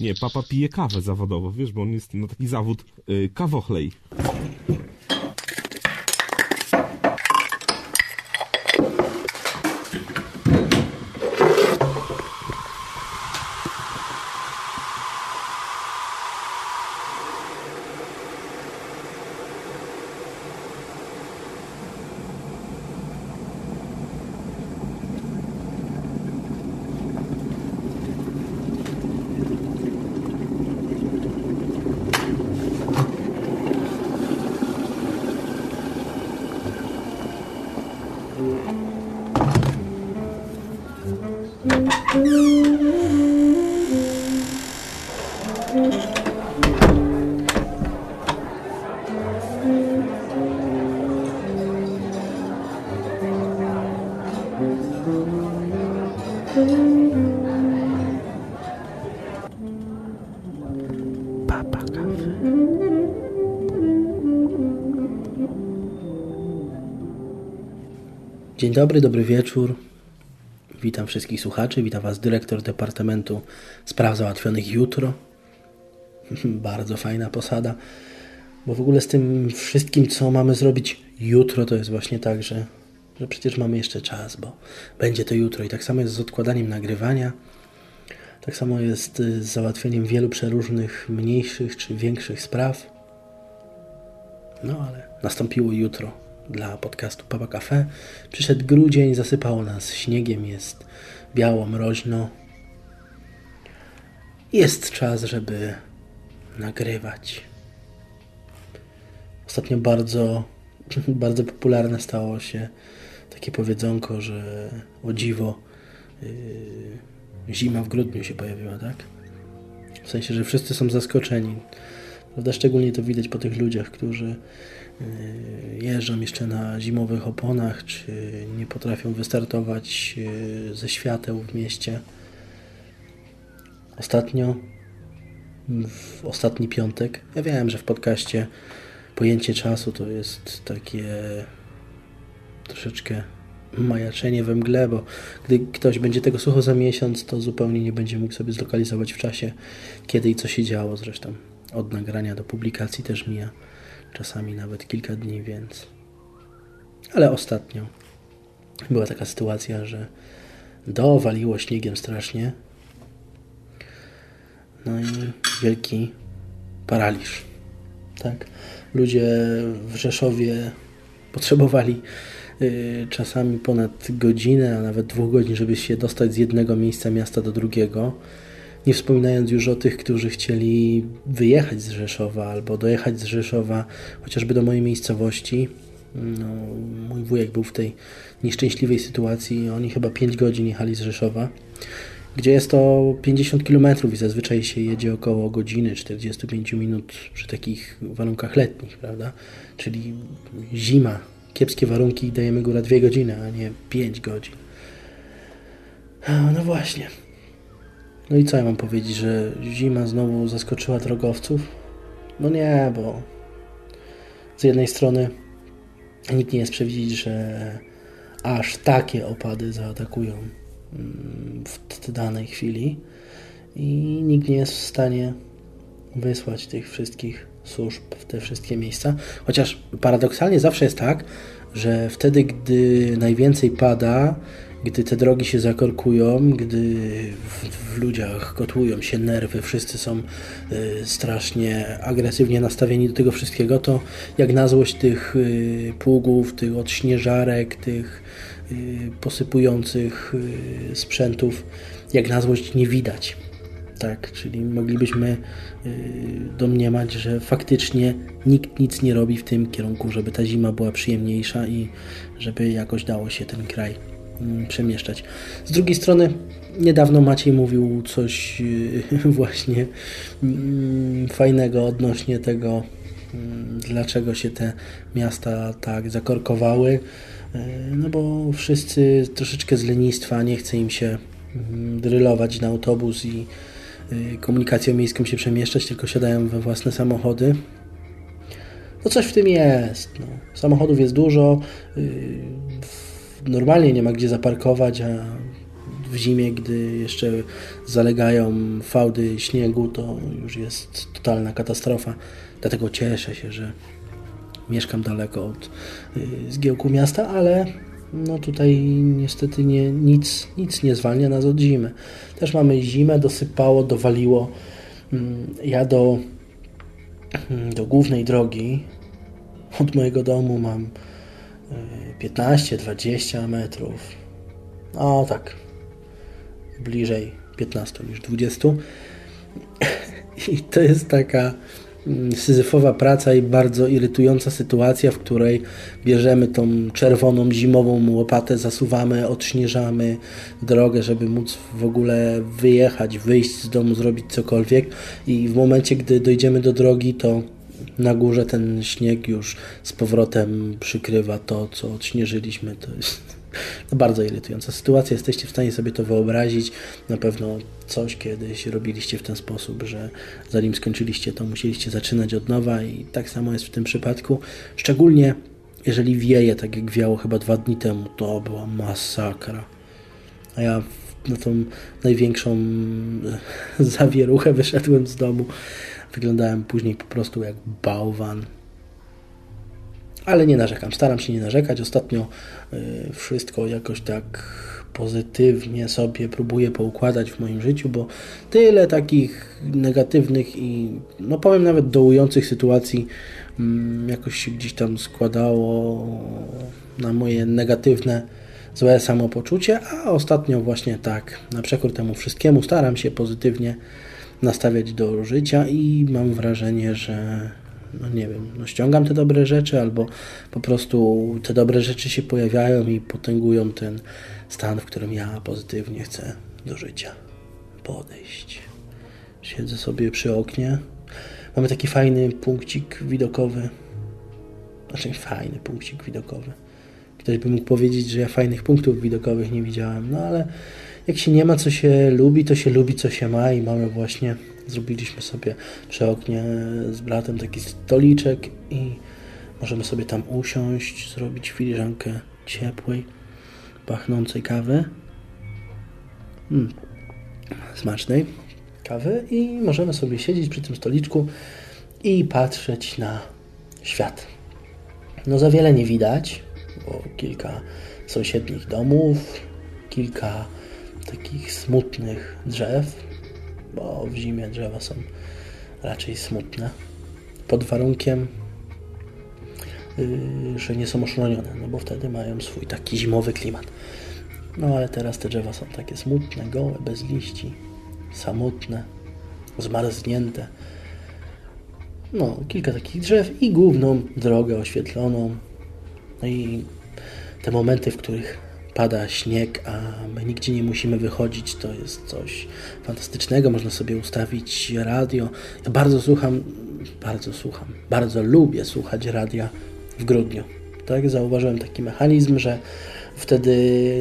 Nie, papa pije kawę zawodowo, wiesz, bo on jest na taki zawód yy, kawochlej. Dzień dobry, dobry wieczór. Witam wszystkich słuchaczy, witam Was dyrektor Departamentu Spraw Załatwionych jutro. Bardzo fajna posada, bo w ogóle z tym wszystkim, co mamy zrobić jutro, to jest właśnie tak, że, że przecież mamy jeszcze czas, bo będzie to jutro. I tak samo jest z odkładaniem nagrywania, tak samo jest z załatwieniem wielu przeróżnych mniejszych czy większych spraw. No ale nastąpiło jutro dla podcastu Papa Cafe. Przyszedł grudzień, zasypało nas śniegiem, jest biało, mroźno. Jest czas, żeby nagrywać. Ostatnio bardzo, bardzo popularne stało się takie powiedzonko, że o dziwo yy, zima w grudniu się pojawiła, tak? W sensie, że wszyscy są zaskoczeni. Prawda? Szczególnie to widać po tych ludziach, którzy jeżdżą jeszcze na zimowych oponach, czy nie potrafią wystartować yy, ze świateł w mieście. Ostatnio, w ostatni piątek, ja wiem, że w podcaście pojęcie czasu to jest takie troszeczkę majaczenie we mgle, bo gdy ktoś będzie tego słuchał za miesiąc, to zupełnie nie będzie mógł sobie zlokalizować w czasie, kiedy i co się działo zresztą. Od nagrania do publikacji też mija czasami nawet kilka dni, więc. Ale ostatnio była taka sytuacja, że dowaliło śniegiem strasznie. No i wielki paraliż. Tak. Ludzie w Rzeszowie potrzebowali y, czasami ponad godzinę, a nawet dwóch godzin, żeby się dostać z jednego miejsca miasta do drugiego. Nie wspominając już o tych, którzy chcieli wyjechać z Rzeszowa albo dojechać z Rzeszowa chociażby do mojej miejscowości. No, mój wujek był w tej nieszczęśliwej sytuacji. Oni chyba 5 godzin jechali z Rzeszowa, gdzie jest to 50 km i zazwyczaj się jedzie około godziny, 45 minut przy takich warunkach letnich, prawda? Czyli zima, kiepskie warunki dajemy góra 2 godziny, a nie 5 godzin. No właśnie. No i co ja mam powiedzieć, że zima znowu zaskoczyła drogowców? No nie, bo z jednej strony nikt nie jest przewidzieć, że aż takie opady zaatakują w danej chwili i nikt nie jest w stanie wysłać tych wszystkich służb w te wszystkie miejsca. Chociaż paradoksalnie zawsze jest tak, że wtedy, gdy najwięcej pada, gdy te drogi się zakorkują, gdy w, w ludziach kotłują się nerwy, wszyscy są y, strasznie agresywnie nastawieni do tego wszystkiego, to jak na złość tych y, pługów, tych odśnieżarek, tych y, posypujących y, sprzętów, jak na złość nie widać. Tak, czyli moglibyśmy y, domniemać, że faktycznie nikt nic nie robi w tym kierunku, żeby ta zima była przyjemniejsza i żeby jakoś dało się ten kraj przemieszczać. Z drugiej strony, niedawno Maciej mówił coś właśnie fajnego odnośnie tego, dlaczego się te miasta tak zakorkowały. No bo wszyscy troszeczkę z lenistwa nie chce im się drylować na autobus i komunikacją miejską się przemieszczać, tylko siadają we własne samochody. No coś w tym jest. No. Samochodów jest dużo normalnie nie ma gdzie zaparkować, a w zimie, gdy jeszcze zalegają fałdy śniegu, to już jest totalna katastrofa. Dlatego cieszę się, że mieszkam daleko od y, zgiełku miasta, ale no tutaj niestety nie, nic, nic nie zwalnia nas od zimy. Też mamy zimę, dosypało, dowaliło. Mm, ja do, mm, do głównej drogi od mojego domu mam 15-20 metrów. O tak, bliżej 15 niż 20. I to jest taka mm, syzyfowa praca i bardzo irytująca sytuacja, w której bierzemy tą czerwoną zimową łopatę, zasuwamy, odśnieżamy drogę, żeby móc w ogóle wyjechać, wyjść z domu, zrobić cokolwiek i w momencie, gdy dojdziemy do drogi, to na górze ten śnieg już z powrotem przykrywa to, co odśnieżyliśmy. To jest bardzo irytująca sytuacja. Jesteście w stanie sobie to wyobrazić. Na pewno coś kiedyś robiliście w ten sposób, że zanim skończyliście, to musieliście zaczynać od nowa i tak samo jest w tym przypadku. Szczególnie jeżeli wieje, tak jak wiało chyba dwa dni temu, to była masakra. A ja na tą największą zawieruchę wyszedłem z domu Wyglądałem później po prostu jak bałwan. Ale nie narzekam, staram się nie narzekać. Ostatnio y, wszystko jakoś tak pozytywnie sobie próbuję poukładać w moim życiu, bo tyle takich negatywnych i no powiem nawet dołujących sytuacji mm, jakoś się gdzieś tam składało na moje negatywne, złe samopoczucie, a ostatnio właśnie tak, na przekór temu wszystkiemu staram się pozytywnie nastawiać do życia i mam wrażenie, że no nie wiem, no ściągam te dobre rzeczy albo po prostu te dobre rzeczy się pojawiają i potęgują ten stan, w którym ja pozytywnie chcę do życia podejść. Siedzę sobie przy oknie. Mamy taki fajny punkcik widokowy. Znaczy fajny punkcik widokowy. Ktoś by mógł powiedzieć, że ja fajnych punktów widokowych nie widziałem, no ale jak się nie ma co się lubi, to się lubi co się ma i mamy właśnie, zrobiliśmy sobie przy oknie z bratem taki stoliczek i możemy sobie tam usiąść, zrobić filiżankę ciepłej, pachnącej kawy. Mm, smacznej kawy i możemy sobie siedzieć przy tym stoliczku i patrzeć na świat. No za wiele nie widać, bo kilka sąsiednich domów, kilka takich smutnych drzew, bo w zimie drzewa są raczej smutne, pod warunkiem, yy, że nie są oszlonione, no bo wtedy mają swój taki zimowy klimat. No ale teraz te drzewa są takie smutne, gołe, bez liści, samotne, zmarznięte. No, kilka takich drzew i główną drogę oświetloną. No i te momenty, w których pada śnieg, a my nigdzie nie musimy wychodzić, to jest coś fantastycznego. Można sobie ustawić radio. Ja bardzo słucham, bardzo słucham, bardzo lubię słuchać radia w grudniu. Tak, zauważyłem taki mechanizm, że wtedy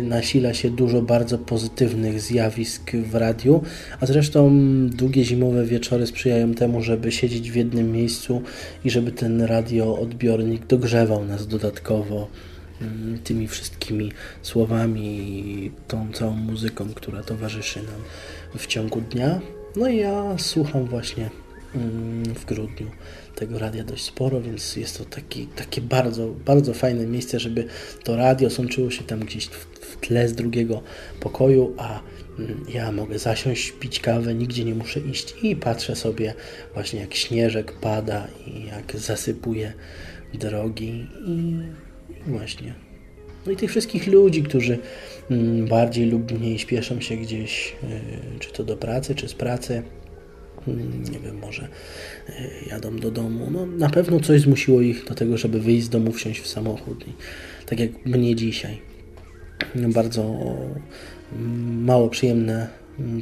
nasila się dużo bardzo pozytywnych zjawisk w radiu, a zresztą długie zimowe wieczory sprzyjają temu, żeby siedzieć w jednym miejscu i żeby ten radioodbiornik dogrzewał nas dodatkowo tymi wszystkimi słowami, tą całą muzyką, która towarzyszy nam w ciągu dnia. No i ja słucham właśnie mm, w grudniu tego radia dość sporo, więc jest to taki, takie bardzo, bardzo fajne miejsce, żeby to radio sączyło się tam gdzieś w tle z drugiego pokoju, a mm, ja mogę zasiąść, pić kawę, nigdzie nie muszę iść i patrzę sobie właśnie jak śnieżek pada i jak zasypuje drogi i Właśnie. No i tych wszystkich ludzi, którzy mm, bardziej lub mniej śpieszą się gdzieś, y, czy to do pracy, czy z pracy, mm, nie wiem, może y, jadą do domu. No, na pewno coś zmusiło ich do tego, żeby wyjść z domu, wsiąść w samochód. I tak jak mnie dzisiaj. Bardzo mm, mało przyjemne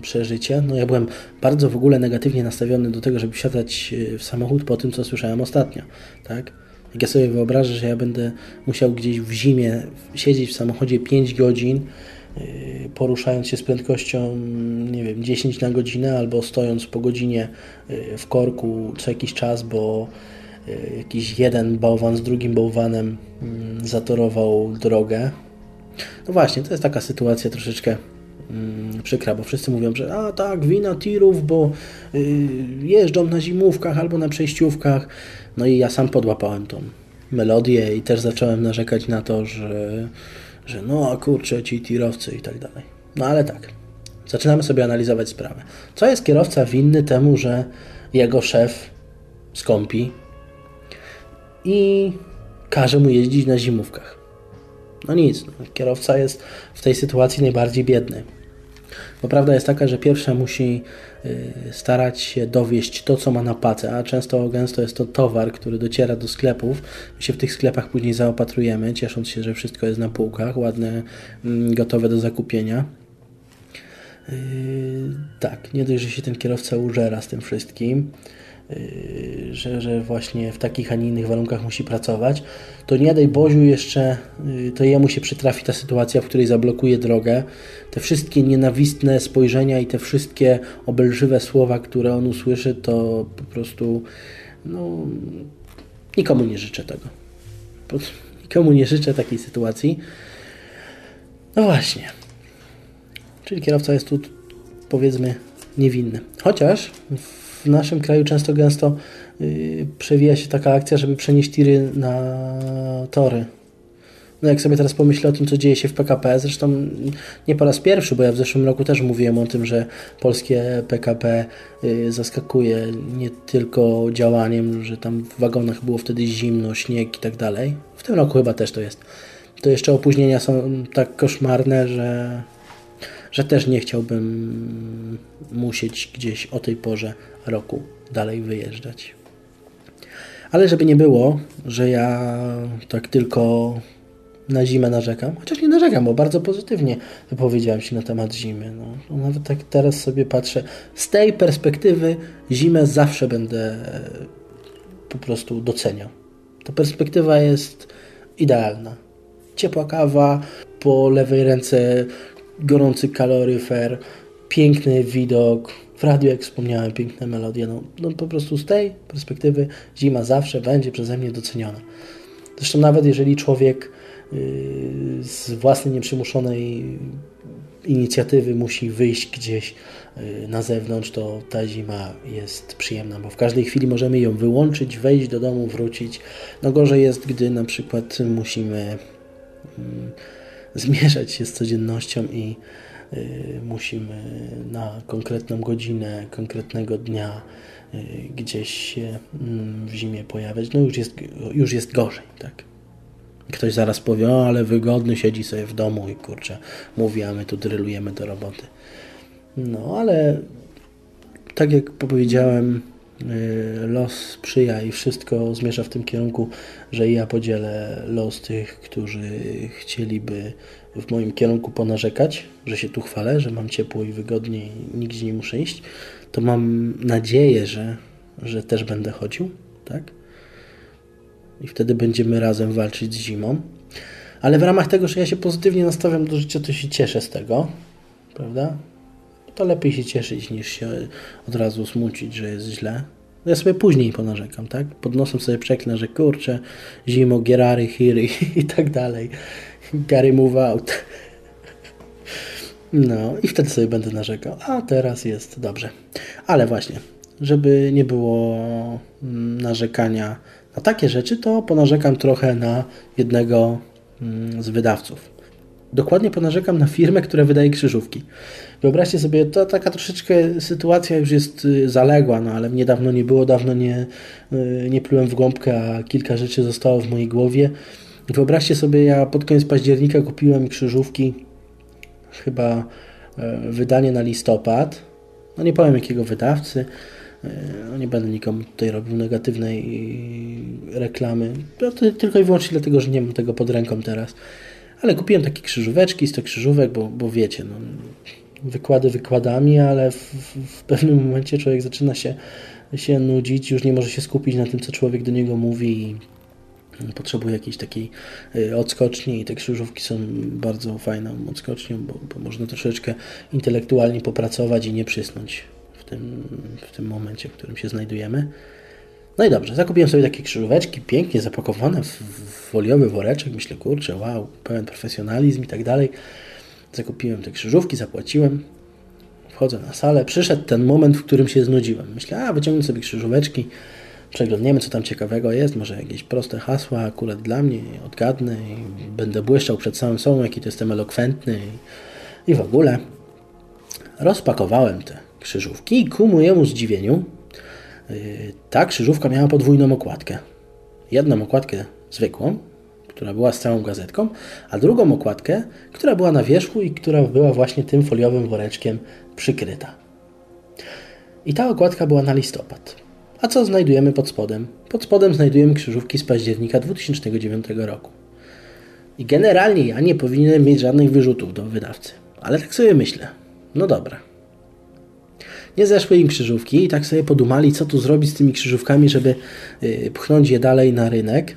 przeżycie. No ja byłem bardzo w ogóle negatywnie nastawiony do tego, żeby wsiadać y, w samochód po tym, co słyszałem ostatnio. Tak? Jak ja sobie wyobrażę, że ja będę musiał gdzieś w zimie siedzieć w samochodzie 5 godzin, yy, poruszając się z prędkością, nie wiem, 10 na godzinę, albo stojąc po godzinie yy, w korku co jakiś czas, bo yy, jakiś jeden bałwan z drugim bałwanem mm, zatorował drogę. No właśnie, to jest taka sytuacja troszeczkę mm, przykra, bo wszyscy mówią, że a tak, wina tirów, bo y, jeżdżą na zimówkach albo na przejściówkach. No i ja sam podłapałem tą melodię i też zacząłem narzekać na to, że, że no a kurczę, ci tirowcy i tak dalej. No ale tak, zaczynamy sobie analizować sprawę. Co jest kierowca winny temu, że jego szef skąpi i każe mu jeździć na zimówkach? No nic, no, kierowca jest w tej sytuacji najbardziej biedny. Bo prawda jest taka, że pierwsze musi y, starać się dowieść to, co ma na pace, a często gęsto jest to towar, który dociera do sklepów. My się w tych sklepach później zaopatrujemy, ciesząc się, że wszystko jest na półkach, ładne, mm, gotowe do zakupienia. Y, tak, nie dość, że się ten kierowca użera z tym wszystkim, że, że właśnie w takich, a nie innych warunkach musi pracować, to nie daj Boziu jeszcze, y, to jemu się przytrafi ta sytuacja, w której zablokuje drogę. Te wszystkie nienawistne spojrzenia i te wszystkie obelżywe słowa, które on usłyszy, to po prostu no, nikomu nie życzę tego. Nikomu nie życzę takiej sytuacji. No właśnie. Czyli kierowca jest tu, powiedzmy, niewinny. Chociaż w naszym kraju często gęsto yy, przewija się taka akcja, żeby przenieść tiry na tory. No jak sobie teraz pomyślę o tym, co dzieje się w PKP, zresztą nie po raz pierwszy, bo ja w zeszłym roku też mówiłem o tym, że polskie PKP yy, zaskakuje nie tylko działaniem, że tam w wagonach było wtedy zimno, śnieg i tak dalej. W tym roku chyba też to jest. To jeszcze opóźnienia są tak koszmarne, że że też nie chciałbym musieć gdzieś o tej porze roku dalej wyjeżdżać. Ale żeby nie było, że ja tak tylko na zimę narzekam, chociaż nie narzekam, bo bardzo pozytywnie wypowiedziałem się na temat zimy. No, nawet tak teraz sobie patrzę, z tej perspektywy zimę zawsze będę po prostu doceniał. Ta perspektywa jest idealna. Ciepła kawa, po lewej ręce gorący kaloryfer, piękny widok, w radiu, jak wspomniałem, piękne melodie. No, no po prostu z tej perspektywy zima zawsze będzie przeze mnie doceniona. Zresztą nawet jeżeli człowiek yy, z własnej nieprzymuszonej inicjatywy musi wyjść gdzieś yy, na zewnątrz, to ta zima jest przyjemna, bo w każdej chwili możemy ją wyłączyć, wejść do domu, wrócić. No gorzej jest, gdy na przykład musimy yy, zmierzać się z codziennością i y, musimy na konkretną godzinę, konkretnego dnia y, gdzieś się mm, w zimie pojawiać, no już jest, już jest gorzej, tak. Ktoś zaraz powie, o, ale wygodny siedzi sobie w domu i kurczę, mówi, a my tu drylujemy do roboty. No, ale tak jak powiedziałem, los sprzyja i wszystko zmierza w tym kierunku, że ja podzielę los tych, którzy chcieliby w moim kierunku ponarzekać, że się tu chwalę, że mam ciepło i wygodnie i nigdzie nie muszę iść, to mam nadzieję, że, że też będę chodził, tak? I wtedy będziemy razem walczyć z zimą. Ale w ramach tego, że ja się pozytywnie nastawiam do życia, to się cieszę z tego, prawda? To lepiej się cieszyć niż się od razu smucić, że jest źle. Ja sobie później ponarzekam, tak? Pod nosem sobie przeklnę, że kurczę, zimo, Gerary, Hiry i tak dalej. Gary move out. No i wtedy sobie będę narzekał, a teraz jest dobrze. Ale właśnie, żeby nie było mm, narzekania na takie rzeczy, to ponarzekam trochę na jednego mm, z wydawców dokładnie ponarzekam na firmę, która wydaje krzyżówki. Wyobraźcie sobie, to taka troszeczkę sytuacja już jest y, zaległa, no ale niedawno nie było, dawno nie, y, nie plułem w gąbkę, a kilka rzeczy zostało w mojej głowie. Wyobraźcie sobie, ja pod koniec października kupiłem krzyżówki, chyba e, wydanie na listopad. No nie powiem jakiego wydawcy, e, no nie będę nikomu tutaj robił negatywnej reklamy, no tylko i wyłącznie dlatego, że nie mam tego pod ręką teraz. Ale kupiłem takie krzyżóweczki, 100 krzyżówek, bo, bo wiecie, no, wykłady wykładami, ale w, w, pewnym momencie człowiek zaczyna się, się nudzić, już nie może się skupić na tym, co człowiek do niego mówi potrzebuje jakiejś takiej y, odskoczni i te krzyżówki są bardzo fajną odskocznią, bo, bo można troszeczkę intelektualnie popracować i nie przysnąć w tym, w tym momencie, w którym się znajdujemy. No i dobrze, zakupiłem sobie takie krzyżóweczki, pięknie zapakowane w, w foliowy woreczek. Myślę, kurczę, wow, pełen profesjonalizm i tak dalej. Zakupiłem te krzyżówki, zapłaciłem. Wchodzę na salę. Przyszedł ten moment, w którym się znudziłem. Myślę, a wyciągnę sobie krzyżóweczki, przeglądniemy, co tam ciekawego jest. Może jakieś proste hasła akurat dla mnie, odgadnę i będę błyszczał przed samym sobą, jaki to jestem elokwentny i, i w ogóle. Rozpakowałem te krzyżówki i ku mojemu zdziwieniu ta krzyżówka miała podwójną okładkę. Jedną okładkę zwykłą, która była z całą gazetką, a drugą okładkę, która była na wierzchu i która była właśnie tym foliowym woreczkiem przykryta. I ta okładka była na listopad. A co znajdujemy pod spodem? Pod spodem znajdujemy krzyżówki z października 2009 roku. I generalnie ja nie powinienem mieć żadnych wyrzutów do wydawcy. Ale tak sobie myślę. No dobra. Nie zeszły im krzyżówki i tak sobie podumali, co tu zrobić z tymi krzyżówkami, żeby y, pchnąć je dalej na rynek.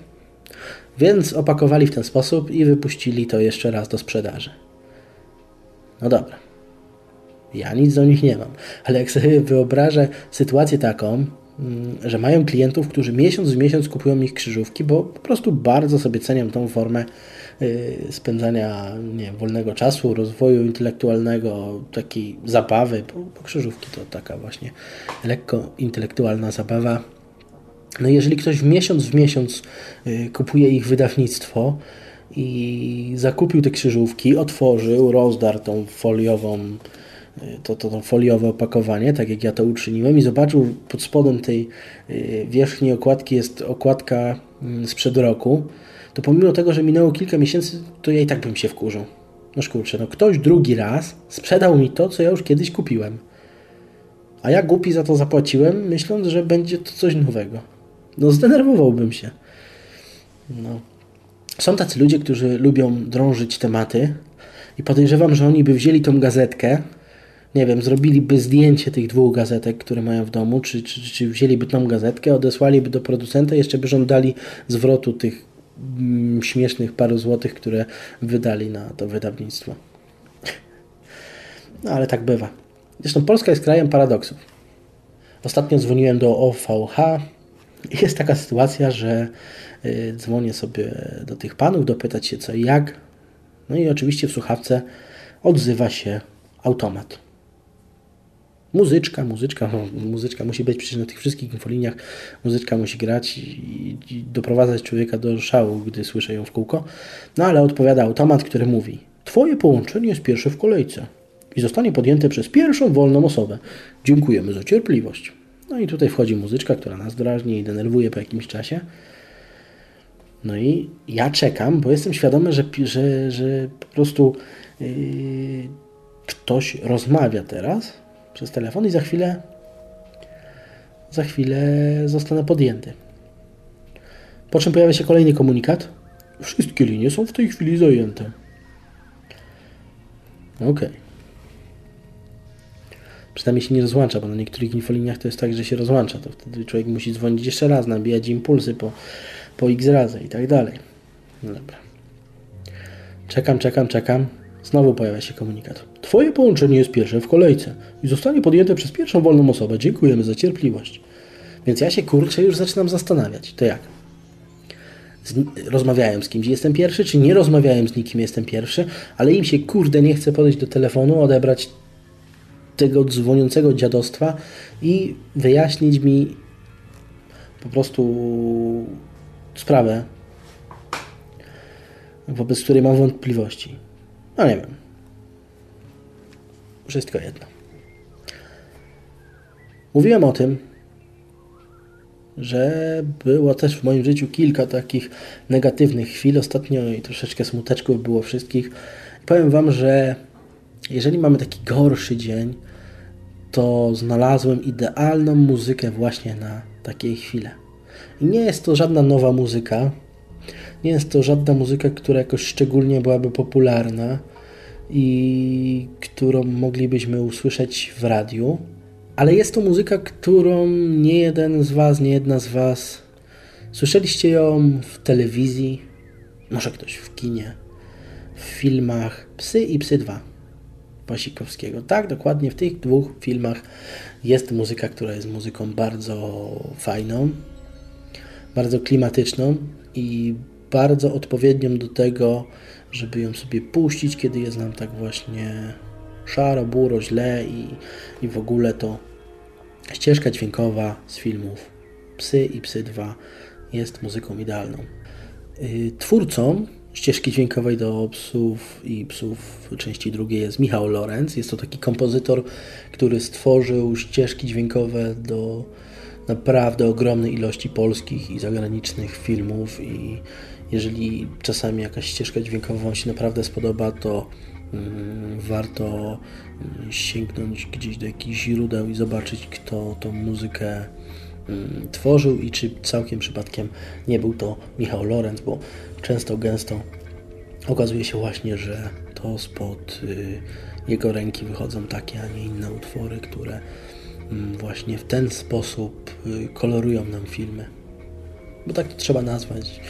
Więc opakowali w ten sposób i wypuścili to jeszcze raz do sprzedaży. No dobra. Ja nic do nich nie mam, ale jak sobie wyobrażę sytuację taką, mm, że mają klientów, którzy miesiąc w miesiąc kupują ich krzyżówki, bo po prostu bardzo sobie cenią tą formę spędzania nie wolnego czasu, rozwoju intelektualnego, takiej zabawy, bo, bo krzyżówki to taka właśnie lekko intelektualna zabawa. No jeżeli ktoś w miesiąc w miesiąc y, kupuje ich wydawnictwo i zakupił te krzyżówki, otworzył, rozdarł tą foliową, y, to, to, to foliowe opakowanie, tak jak ja to uczyniłem i zobaczył pod spodem tej y, wierzchniej okładki jest okładka mm, sprzed roku, to pomimo tego, że minęło kilka miesięcy, to ja i tak bym się wkurzył. No kurczę, no ktoś drugi raz sprzedał mi to, co ja już kiedyś kupiłem. A ja głupi za to zapłaciłem, myśląc, że będzie to coś nowego. No zdenerwowałbym się. No. Są tacy ludzie, którzy lubią drążyć tematy i podejrzewam, że oni by wzięli tą gazetkę, nie wiem, zrobiliby zdjęcie tych dwóch gazetek, które mają w domu, czy, czy, czy wzięliby tą gazetkę, odesłaliby do producenta jeszcze by żądali zwrotu tych śmiesznych paru złotych, które wydali na to wydawnictwo. No ale tak bywa. Zresztą Polska jest krajem paradoksów. Ostatnio dzwoniłem do OVH, jest taka sytuacja, że y, dzwonię sobie do tych panów, dopytać się co i jak. No i oczywiście w słuchawce odzywa się automat. Muzyczka, muzyczka, no, muzyczka musi być przecież na tych wszystkich infoliniach, muzyczka musi grać i, i doprowadzać człowieka do szału, gdy słyszę ją w kółko. No ale odpowiada automat, który mówi Twoje połączenie jest pierwsze w kolejce i zostanie podjęte przez pierwszą wolną osobę. Dziękujemy za cierpliwość. No i tutaj wchodzi muzyczka, która nas drażni i denerwuje po jakimś czasie. No i ja czekam, bo jestem świadomy, że, że, że po prostu yy, ktoś rozmawia teraz przez telefon i za chwilę za chwilę zostanę podjęty. Po czym pojawia się kolejny komunikat. Wszystkie linie są w tej chwili zajęte. Okay. Przynajmniej się nie rozłącza, bo na niektórych infoliniach to jest tak, że się rozłącza. To wtedy człowiek musi dzwonić jeszcze raz, nabijać impulsy po, po x razy i tak dalej. No dobra. Czekam, czekam, czekam. Znowu pojawia się komunikat. Twoje połączenie jest pierwsze w kolejce i zostanie podjęte przez pierwszą wolną osobę. Dziękujemy za cierpliwość. Więc ja się kurczę już zaczynam zastanawiać. To jak? Z, rozmawiałem z kimś, jestem pierwszy, czy nie rozmawiałem z nikim, jestem pierwszy, ale im się kurde nie chce podejść do telefonu, odebrać tego dzwoniącego dziadostwa i wyjaśnić mi po prostu sprawę, wobec której mam wątpliwości. No nie wiem. Wszystko jedno. Mówiłem o tym, że było też w moim życiu kilka takich negatywnych chwil. Ostatnio i troszeczkę smuteczków było wszystkich. powiem Wam, że jeżeli mamy taki gorszy dzień, to znalazłem idealną muzykę właśnie na takiej chwile. I nie jest to żadna nowa muzyka, nie jest to żadna muzyka, która jakoś szczególnie byłaby popularna i którą moglibyśmy usłyszeć w radiu, ale jest to muzyka, którą nie jeden z Was, nie jedna z Was słyszeliście ją w telewizji, może ktoś w kinie, w filmach Psy i Psy 2. Pasikowskiego. Tak, dokładnie w tych dwóch filmach jest muzyka, która jest muzyką bardzo fajną, bardzo klimatyczną i bardzo odpowiednią do tego, żeby ją sobie puścić, kiedy jest nam tak właśnie szaro, buro, źle i, i w ogóle to ścieżka dźwiękowa z filmów Psy i Psy 2 jest muzyką idealną. Y, twórcą ścieżki dźwiękowej do psów i psów części drugiej jest Michał Lorenz. Jest to taki kompozytor, który stworzył ścieżki dźwiękowe do naprawdę ogromnej ilości polskich i zagranicznych filmów i jeżeli czasami jakaś ścieżka dźwiękowa Wam się naprawdę spodoba, to mm, warto mm, sięgnąć gdzieś do jakichś źródeł i zobaczyć, kto tą muzykę mm, tworzył i czy całkiem przypadkiem nie był to Michał Lorenz, bo często, gęsto okazuje się właśnie, że to spod y, jego ręki wychodzą takie, a nie inne utwory, które właśnie w ten sposób y, kolorują nam filmy. Bo tak to trzeba nazwać.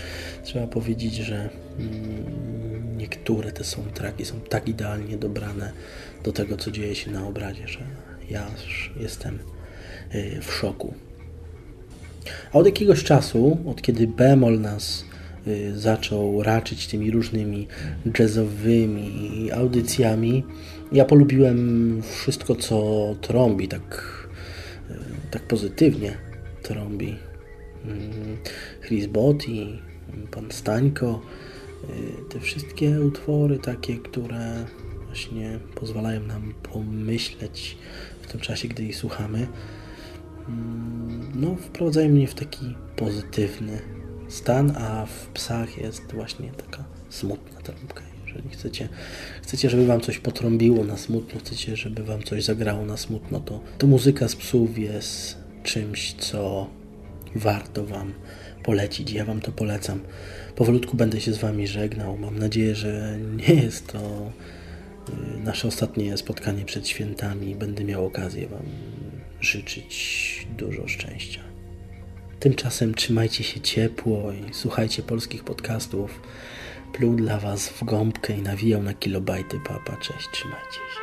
Trzeba powiedzieć, że mm, niektóre te soundtracki są tak idealnie dobrane do tego, co dzieje się na obrazie, że ja już jestem y, w szoku. A od jakiegoś czasu, od kiedy Bemol nas Y, zaczął raczyć tymi różnymi jazzowymi audycjami, ja polubiłem wszystko, co trąbi, tak, y, tak pozytywnie trąbi. Mm, Chris Botti, pan Stańko, y, te wszystkie utwory takie, które właśnie pozwalają nam pomyśleć w tym czasie, gdy ich słuchamy, mm, no, wprowadzają mnie w taki pozytywny stan, a w psach jest właśnie taka smutna trąbka. Jeżeli chcecie, chcecie, żeby wam coś potrąbiło na smutno, chcecie, żeby wam coś zagrało na smutno, to, to muzyka z psów jest czymś, co warto wam polecić. Ja wam to polecam. Powolutku będę się z wami żegnał. Mam nadzieję, że nie jest to y, nasze ostatnie spotkanie przed świętami. Będę miał okazję wam życzyć dużo szczęścia. Tymczasem trzymajcie się ciepło i słuchajcie polskich podcastów. Pluł dla Was w gąbkę i nawijał na kilobajty papa. Cześć, trzymajcie się.